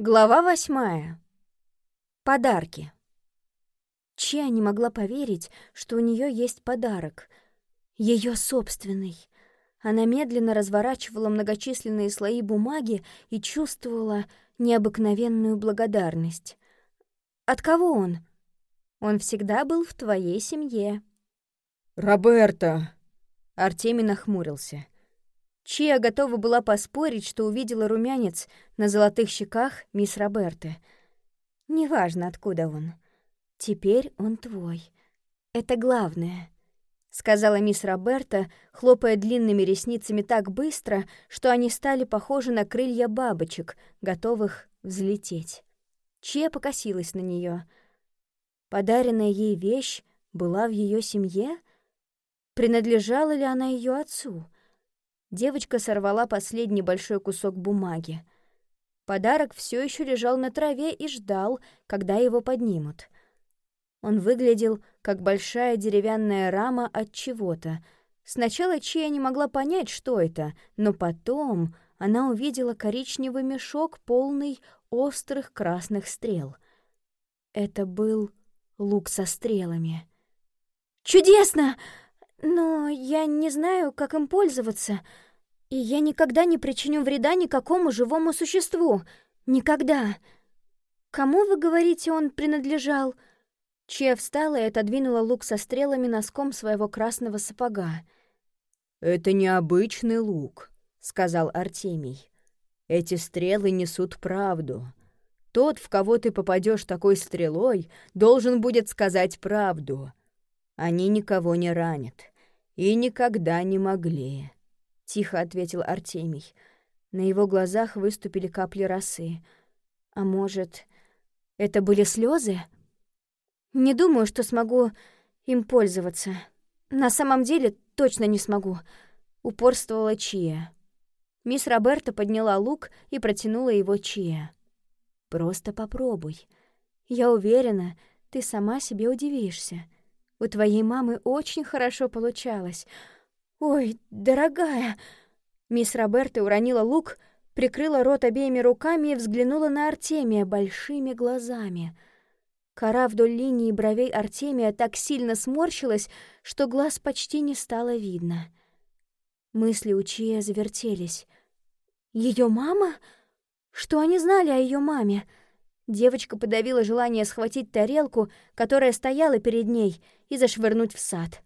Глава восьмая. Подарки. Чья не могла поверить, что у нее есть подарок. ее собственный. Она медленно разворачивала многочисленные слои бумаги и чувствовала необыкновенную благодарность. От кого он? Он всегда был в твоей семье. «Роберта!» Артемий нахмурился. Чия готова была поспорить, что увидела румянец на золотых щеках мисс Роберты. Неважно, откуда он. Теперь он твой. Это главное, — сказала мисс Роберта, хлопая длинными ресницами так быстро, что они стали похожи на крылья бабочек, готовых взлететь. Чия покосилась на нее. Подаренная ей вещь была в ее семье? Принадлежала ли она ее отцу? — Девочка сорвала последний большой кусок бумаги. Подарок все еще лежал на траве и ждал, когда его поднимут. Он выглядел как большая деревянная рама от чего-то. Сначала Чия не могла понять, что это, но потом она увидела коричневый мешок, полный острых красных стрел. Это был лук со стрелами. «Чудесно!» Но я не знаю, как им пользоваться. И я никогда не причиню вреда никакому живому существу. Никогда. Кому, вы говорите, он принадлежал?» Чья встала и отодвинула лук со стрелами носком своего красного сапога. «Это необычный лук», — сказал Артемий. «Эти стрелы несут правду. Тот, в кого ты попадешь такой стрелой, должен будет сказать правду. Они никого не ранят. И никогда не могли», — тихо ответил Артемий. На его глазах выступили капли росы. «А может, это были слезы? Не думаю, что смогу им пользоваться. На самом деле точно не смогу», — упорствовала Чия. Мисс Роберта подняла лук и протянула его Чия. «Просто попробуй. Я уверена, ты сама себе удивишься. У твоей мамы очень хорошо получалось. Ой, дорогая!» Мисс Роберта уронила лук, прикрыла рот обеими руками и взглянула на Артемия большими глазами. Кора вдоль линии бровей Артемия так сильно сморщилась, что глаз почти не стало видно. Мысли у Чия завертелись. Ее мама? Что они знали о ее маме? Девочка подавила желание схватить тарелку, которая стояла перед ней, и зашвырнуть в сад.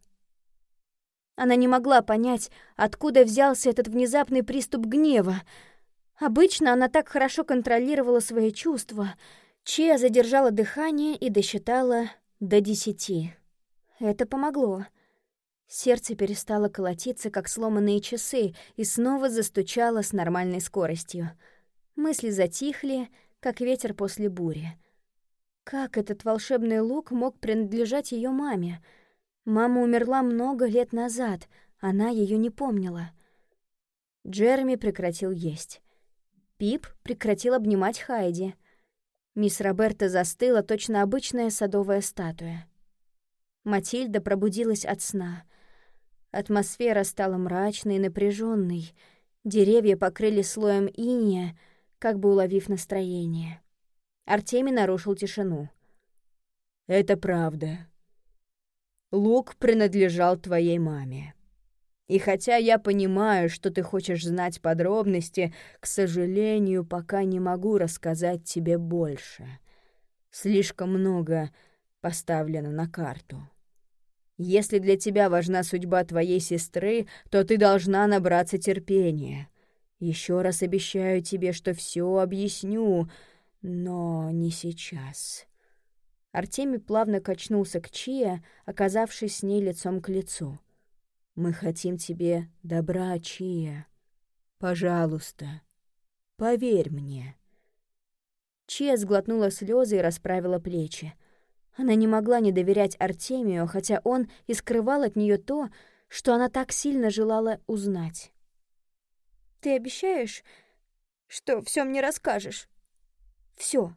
Она не могла понять, откуда взялся этот внезапный приступ гнева. Обычно она так хорошо контролировала свои чувства. Чия задержала дыхание и досчитала до десяти. Это помогло. Сердце перестало колотиться, как сломанные часы, и снова застучало с нормальной скоростью. Мысли затихли, как ветер после бури. Как этот волшебный лук мог принадлежать ее маме? Мама умерла много лет назад, она ее не помнила. Джереми прекратил есть. Пип прекратил обнимать Хайди. Мисс Роберта застыла, точно обычная садовая статуя. Матильда пробудилась от сна. Атмосфера стала мрачной и напряженной. Деревья покрыли слоем иния, как бы уловив настроение. Артемий нарушил тишину. «Это правда. Лук принадлежал твоей маме. И хотя я понимаю, что ты хочешь знать подробности, к сожалению, пока не могу рассказать тебе больше. Слишком много поставлено на карту. Если для тебя важна судьба твоей сестры, то ты должна набраться терпения. Еще раз обещаю тебе, что все объясню, но не сейчас». Артемий плавно качнулся к Чия, оказавшись с ней лицом к лицу. «Мы хотим тебе добра, Чия. Пожалуйста, поверь мне». Чия сглотнула слезы и расправила плечи. Она не могла не доверять Артемию, хотя он и скрывал от нее то, что она так сильно желала узнать. Ты обещаешь, что все мне расскажешь? Все.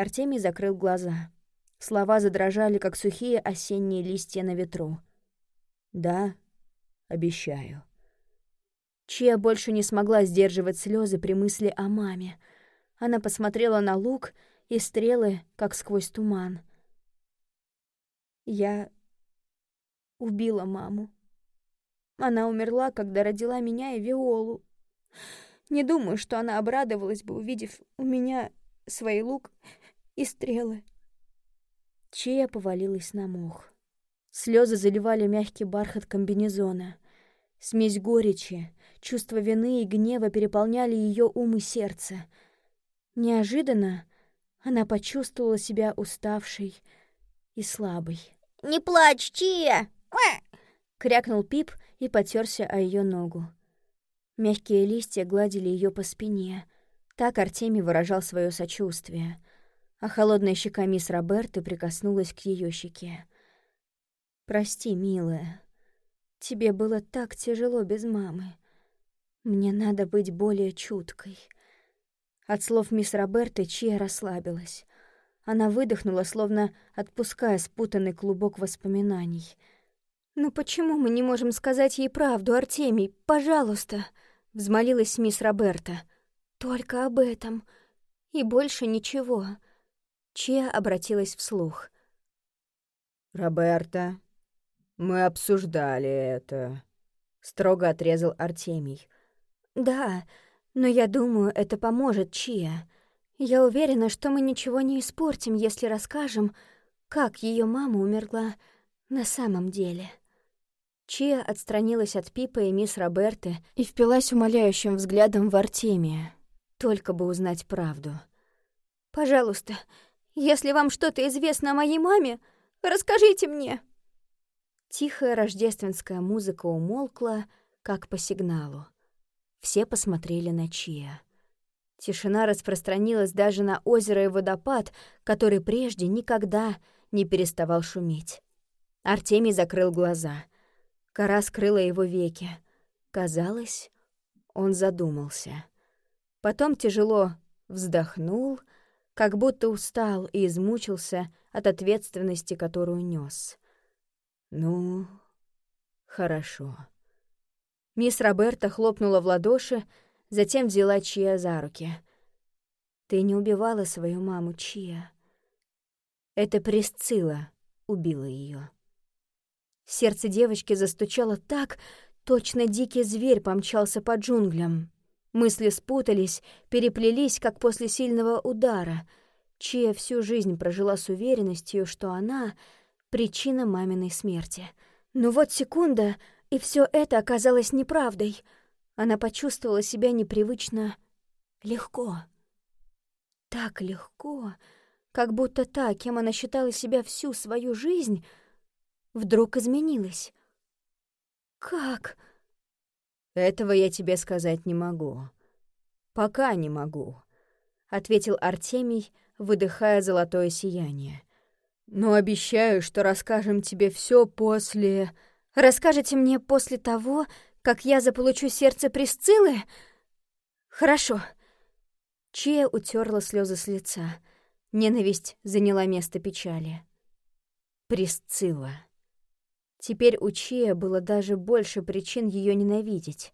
Артемий закрыл глаза. Слова задрожали, как сухие осенние листья на ветру. Да, обещаю. Чия больше не смогла сдерживать слезы при мысли о маме. Она посмотрела на лук и стрелы, как сквозь туман. Я убила маму. Она умерла, когда родила меня и Виолу. Не думаю, что она обрадовалась бы, увидев у меня свой лук и стрелы. Чия повалилась на мох. Слезы заливали мягкий бархат комбинезона. Смесь горечи, чувство вины и гнева переполняли ее ум и сердце. Неожиданно она почувствовала себя уставшей и слабой. «Не плачь, Чия!» Крякнул Пип и потерся о ее ногу. Мягкие листья гладили ее по спине. Так Артемий выражал свое сочувствие, а холодная щека мисс Роберты прикоснулась к ее щеке. «Прости, милая, тебе было так тяжело без мамы. Мне надо быть более чуткой». От слов мисс Роберты Чия расслабилась. Она выдохнула, словно отпуская спутанный клубок воспоминаний. «Ну почему мы не можем сказать ей правду, Артемий? Пожалуйста!» — взмолилась мисс Роберта. «Только об этом. И больше ничего». Чия обратилась вслух. «Роберта, мы обсуждали это», — строго отрезал Артемий. «Да, но я думаю, это поможет Чия. Я уверена, что мы ничего не испортим, если расскажем, как ее мама умерла на самом деле». Чия отстранилась от Пипа и мисс Роберты и впилась умоляющим взглядом в Артемия. Только бы узнать правду. «Пожалуйста, если вам что-то известно о моей маме, расскажите мне!» Тихая рождественская музыка умолкла, как по сигналу. Все посмотрели на Чия. Тишина распространилась даже на озеро и водопад, который прежде никогда не переставал шуметь. Артемий закрыл глаза. Кора скрыла его веки. Казалось, он задумался. Потом тяжело вздохнул, как будто устал и измучился от ответственности, которую нес. «Ну, хорошо». Мисс Роберта хлопнула в ладоши, затем взяла Чия за руки. «Ты не убивала свою маму, Чия. Это Пресцилла убила ее. Сердце девочки застучало так, точно дикий зверь помчался по джунглям. Мысли спутались, переплелись, как после сильного удара. Чия всю жизнь прожила с уверенностью, что она — причина маминой смерти. Но вот секунда, и все это оказалось неправдой. Она почувствовала себя непривычно легко. Так легко, как будто та, кем она считала себя всю свою жизнь — вдруг изменилась. «Как?» «Этого я тебе сказать не могу. Пока не могу», — ответил Артемий, выдыхая золотое сияние. «Но обещаю, что расскажем тебе все после...» «Расскажете мне после того, как я заполучу сердце Присциллы?» «Хорошо». Чия утерла слезы с лица. Ненависть заняла место печали. Присцилла. Теперь у Чия было даже больше причин ее ненавидеть.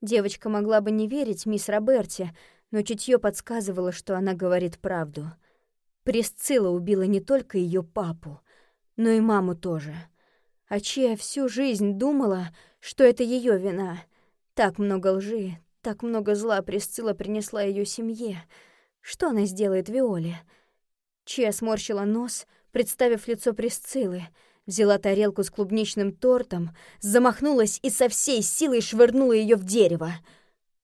Девочка могла бы не верить мисс Роберте, но чутье подсказывало, что она говорит правду. Пресцилла убила не только ее папу, но и маму тоже. А Чия всю жизнь думала, что это ее вина. Так много лжи, так много зла Пресцилла принесла ее семье. Что она сделает Виоле? Чия сморщила нос, представив лицо Пресциллы — Взяла тарелку с клубничным тортом, замахнулась и со всей силой швырнула ее в дерево.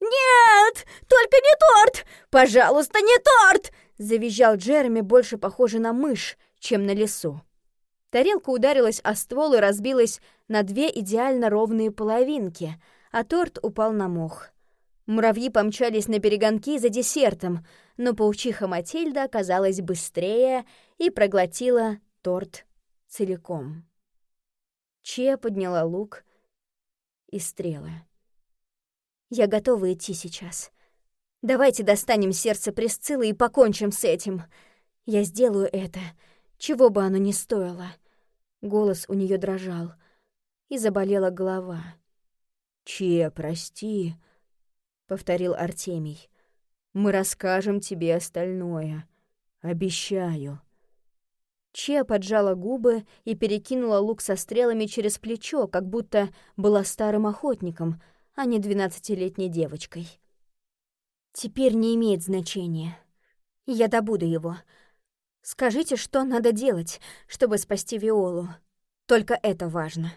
«Нет! Только не торт! Пожалуйста, не торт!» Завизжал Джереми, больше похожий на мышь, чем на лесу. Тарелка ударилась о ствол и разбилась на две идеально ровные половинки, а торт упал на мох. Муравьи помчались на перегонки за десертом, но паучиха Матильда оказалась быстрее и проглотила торт целиком. Че подняла лук и стрелы. «Я готова идти сейчас. Давайте достанем сердце Пресциллы и покончим с этим. Я сделаю это, чего бы оно ни стоило». Голос у нее дрожал, и заболела голова. «Че, прости», — повторил Артемий. Мы расскажем тебе остальное. Обещаю». Че поджала губы и перекинула лук со стрелами через плечо, как будто была старым охотником, а не двенадцатилетней девочкой. «Теперь не имеет значения. Я добуду его. Скажите, что надо делать, чтобы спасти Виолу. Только это важно».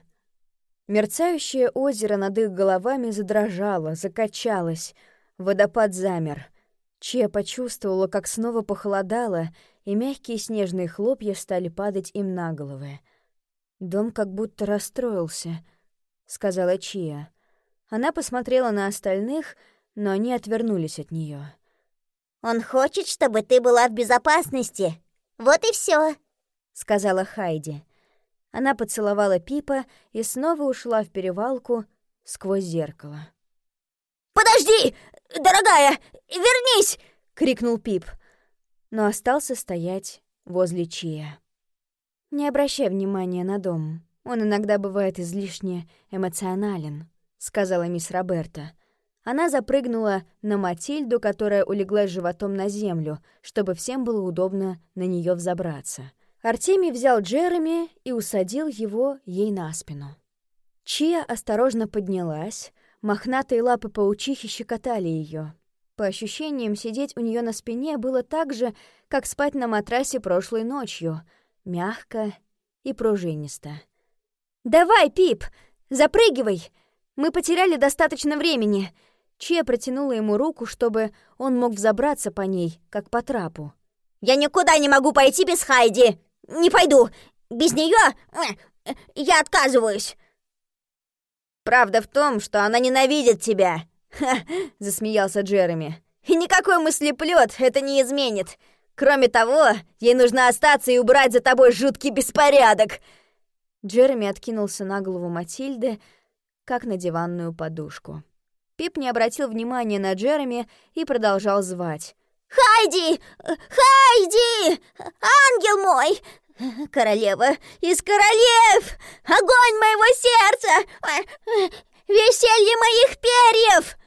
Мерцающее озеро над их головами задрожало, закачалось. Водопад замер. Че почувствовала, как снова похолодало, и мягкие снежные хлопья стали падать им на головы. «Дом как будто расстроился», — сказала Чия. Она посмотрела на остальных, но они отвернулись от нее. «Он хочет, чтобы ты была в безопасности. Вот и все, сказала Хайди. Она поцеловала Пипа и снова ушла в перевалку сквозь зеркало. «Подожди, дорогая, вернись!» — крикнул Пип но остался стоять возле Чия. «Не обращай внимания на дом. Он иногда бывает излишне эмоционален», — сказала мисс Роберта. Она запрыгнула на Матильду, которая улеглась животом на землю, чтобы всем было удобно на нее взобраться. Артемий взял Джереми и усадил его ей на спину. Чия осторожно поднялась, мохнатые лапы паучихи щекотали ее. По ощущениям, сидеть у нее на спине было так же, как спать на матрасе прошлой ночью. Мягко и пружинисто. «Давай, Пип, запрыгивай! Мы потеряли достаточно времени!» Че протянула ему руку, чтобы он мог взобраться по ней, как по трапу. «Я никуда не могу пойти без Хайди! Не пойду! Без нее э, я отказываюсь!» «Правда в том, что она ненавидит тебя!» «Ха!» — засмеялся Джереми. «И никакой мыслеплёт это не изменит. Кроме того, ей нужно остаться и убрать за тобой жуткий беспорядок!» Джереми откинулся на голову Матильды, как на диванную подушку. Пип не обратил внимания на Джереми и продолжал звать. «Хайди! Хайди! Ангел мой! Королева из королев! Огонь моего сердца! Веселье моих перьев!»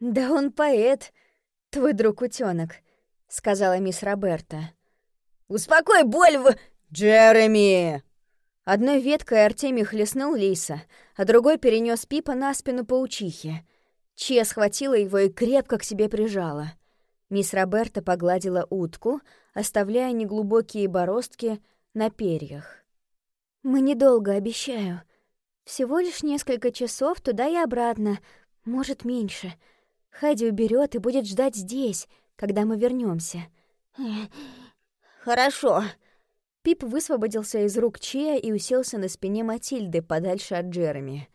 «Да он поэт, твой друг утёнок», — сказала мисс Роберта. «Успокой боль в... Джереми!» Одной веткой Артемий хлестнул Лиса, а другой перенес Пипа на спину паучихи. Чья схватила его и крепко к себе прижала. Мисс Роберта погладила утку, оставляя неглубокие бороздки на перьях. «Мы недолго, обещаю», всего лишь несколько часов туда и обратно, может, меньше. Хайди уберет и будет ждать здесь, когда мы вернемся. Хорошо. Пип высвободился из рук Чия и уселся на спине Матильды подальше от Джереми.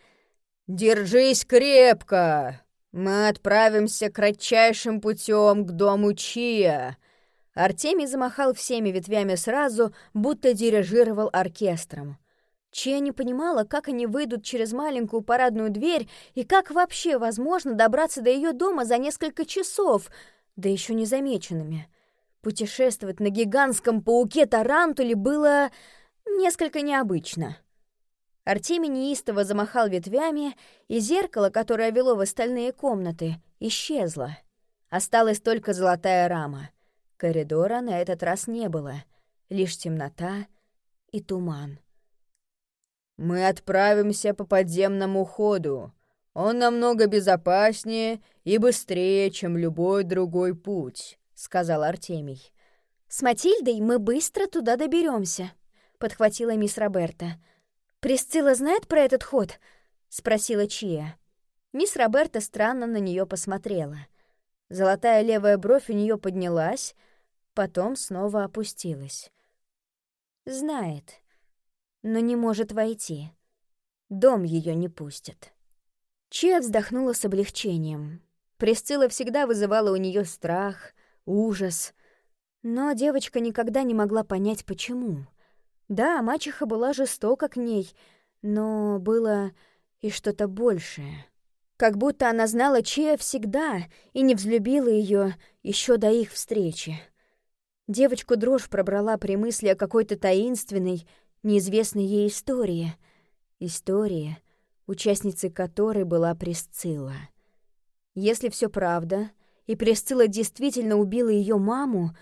«Держись крепко! Мы отправимся кратчайшим путем к дому Чия!» Артемий замахал всеми ветвями сразу, будто дирижировал оркестром. Чья не понимала, как они выйдут через маленькую парадную дверь и как вообще возможно добраться до ее дома за несколько часов, да еще незамеченными. Путешествовать на гигантском пауке Тарантуле было несколько необычно. Артемий неистово замахал ветвями, и зеркало, которое вело в остальные комнаты, исчезло. Осталась только золотая рама. Коридора на этот раз не было, лишь темнота и туман. «Мы отправимся по подземному ходу. Он намного безопаснее и быстрее, чем любой другой путь», — сказал Артемий. «С Матильдой мы быстро туда доберемся, подхватила мисс Роберта. «Присцилла знает про этот ход?» — спросила Чия. Мисс Роберта странно на нее посмотрела. Золотая левая бровь у нее поднялась, потом снова опустилась. «Знает», но не может войти. Дом ее не пустит. Чия вздохнула с облегчением. Присцилла всегда вызывала у нее страх, ужас. Но девочка никогда не могла понять, почему. Да, мачеха была жестока к ней, но было и что-то большее. Как будто она знала Чия всегда и не взлюбила ее еще до их встречи. Девочку дрожь пробрала при мысли о какой-то таинственной, неизвестной ей истории. История, участницей которой была Присцилла. Если все правда, и Пресцилла действительно убила ее маму,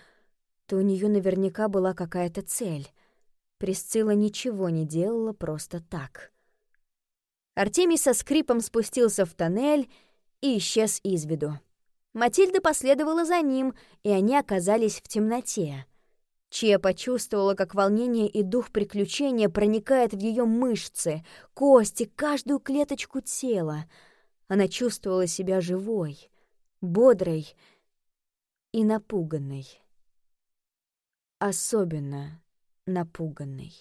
то у нее наверняка была какая-то цель. Пресцилла ничего не делала просто так. Артемий со скрипом спустился в тоннель и исчез из виду. Матильда последовала за ним, и они оказались в темноте. Чия почувствовала, как волнение и дух приключения проникает в ее мышцы, кости, каждую клеточку тела. Она чувствовала себя живой, бодрой и напуганной. Особенно напуганной.